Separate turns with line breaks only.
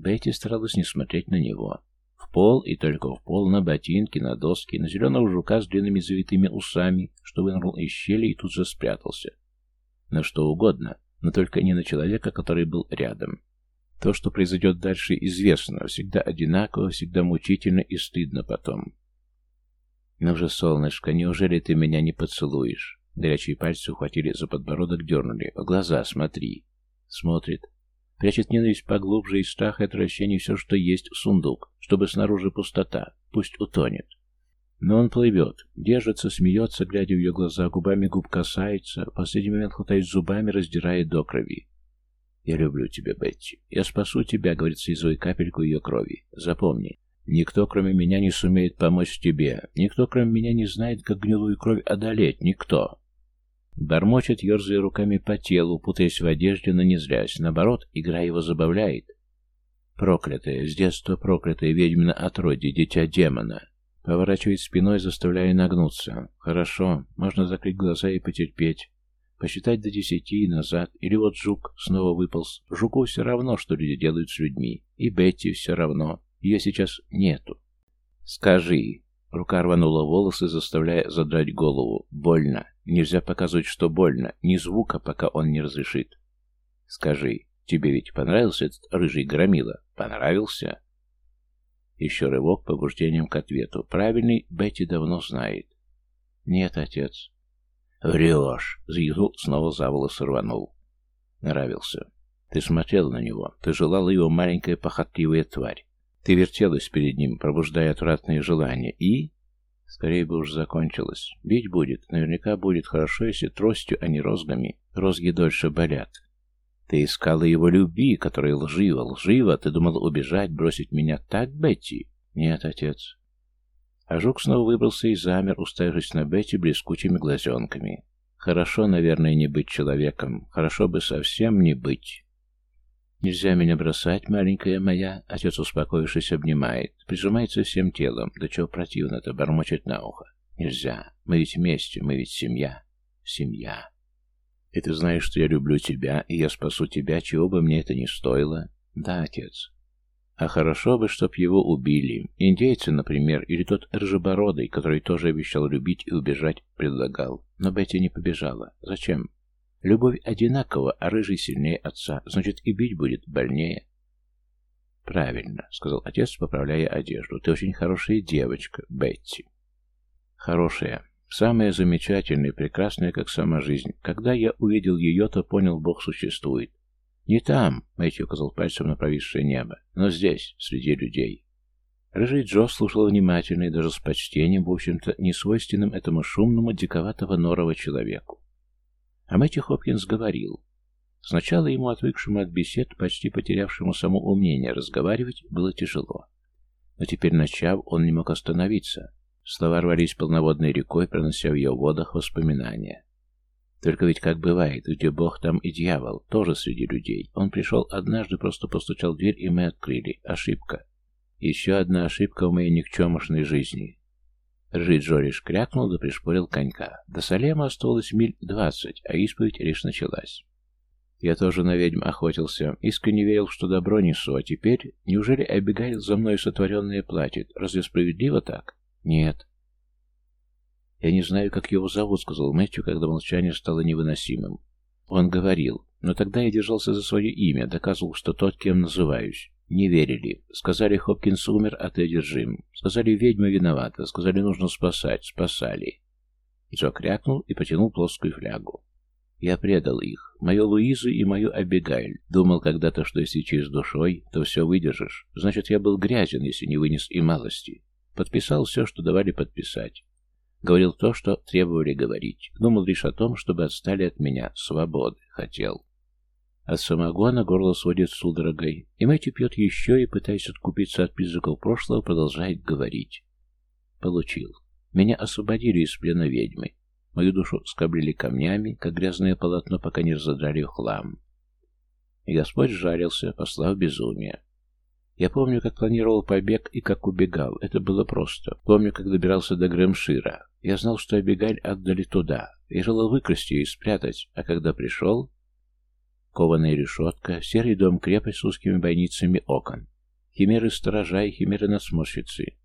Бетти старалась не смотреть на него. В пол и только в пол, на ботинки, на доски, на зеленого жука с длинными завитыми усами, что вынырнул из щели и тут же спрятался. На что угодно, но только не на человека, который был рядом. То, что произойдет дальше, известно, всегда одинаково, всегда мучительно и стыдно потом. «Ну же, солнышко, неужели ты меня не поцелуешь?» Горячие пальцы ухватили за подбородок, дернули. «В глаза смотри!» Смотрит. Прячет ненависть поглубже и страх и отвращение все, что есть в сундук, чтобы снаружи пустота. Пусть утонет. Но он плывет, держится, смеется, глядя в ее глаза, губами губ касается, в последний момент хватает зубами, раздирает до крови. «Я люблю тебя, Бетти. Я спасу тебя», — говорит слезой капельку ее крови. «Запомни, никто, кроме меня, не сумеет помочь тебе. Никто, кроме меня, не знает, как гнилую кровь одолеть. Никто». Бормочет, ерзая руками по телу, путаясь в одежде, но не злясь. Наоборот, игра его забавляет. Проклятая, с детства проклятая ведьмина отродье, дитя демона. Поворачивает спиной, заставляя нагнуться. Хорошо, можно закрыть глаза и потерпеть. Посчитать до десяти и назад. Или вот жук снова выполз. Жуку все равно, что люди делают с людьми. И Бетти все равно. Ее сейчас нету. Скажи. Рука рванула волосы, заставляя задрать голову. Больно. Нельзя показывать, что больно. Ни звука, пока он не разрешит. Скажи, тебе ведь понравился этот рыжий громила? Понравился? Еще рывок побуждением к ответу. Правильный Бетти давно знает. Нет, отец. Врешь. Заязул, снова за волосы рванул. Нравился. Ты смотрел на него. Ты желала его маленькая похотливая тварь. Ты вертелась перед ним, пробуждая отвратные желания. И... Скорее бы уж закончилось. Бить будет. Наверняка будет хорошо, если тростью, а не розгами. Розги дольше болят. Ты искала его любви, которая лжива, лжива. Ты думал убежать, бросить меня так, Бетти? Нет, отец. А жук снова выбрался и замер, уставившись на Бетти блескучими глазенками. Хорошо, наверное, не быть человеком. Хорошо бы совсем не быть. «Нельзя меня бросать, маленькая моя!» Отец, успокоившись, обнимает. Прижимается всем телом. Да чего противно-то, бормочет на ухо. «Нельзя! Мы ведь вместе, мы ведь семья!» «Семья!» «И ты знаешь, что я люблю тебя, и я спасу тебя, чего бы мне это ни стоило?» «Да, отец!» «А хорошо бы, чтоб его убили. Индейцы, например, или тот ржебородый, который тоже обещал любить и убежать, предлагал. Но Бетти не побежала. Зачем?» Любовь одинакова, а рыжий сильнее отца, значит и бить будет больнее. Правильно, сказал отец, поправляя одежду. Ты очень хорошая девочка, Бетти. Хорошая. Самая замечательная, прекрасная, как сама жизнь. Когда я увидел ее, то понял, Бог существует. Не там, Мэтью указал пальцем на провисшее небо, но здесь, среди людей. Рыжий Джо слушал внимательно и даже с почтением, в общем-то, не свойственным этому шумному, диковатого норого человеку. А Мэтью Хопкинс говорил. Сначала ему, отвыкшему от бесед, почти потерявшему само умение разговаривать, было тяжело. Но теперь, начав, он не мог остановиться. Слова рвались полноводной рекой, пронося в ее водах воспоминания. Только ведь как бывает, где Бог, там и дьявол, тоже среди людей. Он пришел однажды, просто постучал в дверь, и мы открыли. Ошибка. Еще одна ошибка в моей никчемошной жизни. Ржий Джориш крякнул да пришпорил конька. До Салема оставалось миль двадцать, а исповедь лишь началась. Я тоже на ведьм охотился, искренне верил, что добро несу, а теперь, неужели Абигайл за мной сотворенное платит? Разве справедливо так? Нет. Я не знаю, как его зовут, сказал Мэтью, когда молчание стало невыносимым. Он говорил, но тогда я держался за свое имя, доказывал, что тот, кем называюсь. Не верили. Сказали, Хопкинс умер, а ты одержим. Сказали, ведьма виновата. Сказали, нужно спасать. Спасали. Джо крякнул и потянул плоскую флягу. Я предал их. Мою Луизу и мою Абигайль. Думал когда-то, что если чист душой, то все выдержишь. Значит, я был грязен, если не вынес и малости. Подписал все, что давали подписать. Говорил то, что требовали говорить. Думал лишь о том, чтобы отстали от меня. Свободы хотел. От самогона горло сводит судорогой, и Мэтью пьет еще и, пытаясь откупиться от призраков прошлого, продолжает говорить. Получил. Меня освободили из плена ведьмы. Мою душу скоблили камнями, как грязное полотно, пока не разодрали в хлам. И Господь жарился, послав безумие. Я помню, как планировал побег и как убегал. Это было просто. Помню, как добирался до Грэмшира. Я знал, что Абигаль отдали туда. Я желал выкрасть ее и спрятать, а когда пришел, Кованая решетка, серый дом-крепость с узкими бойницами окон. Химеры-сторожа и химеры-насмотрщицы.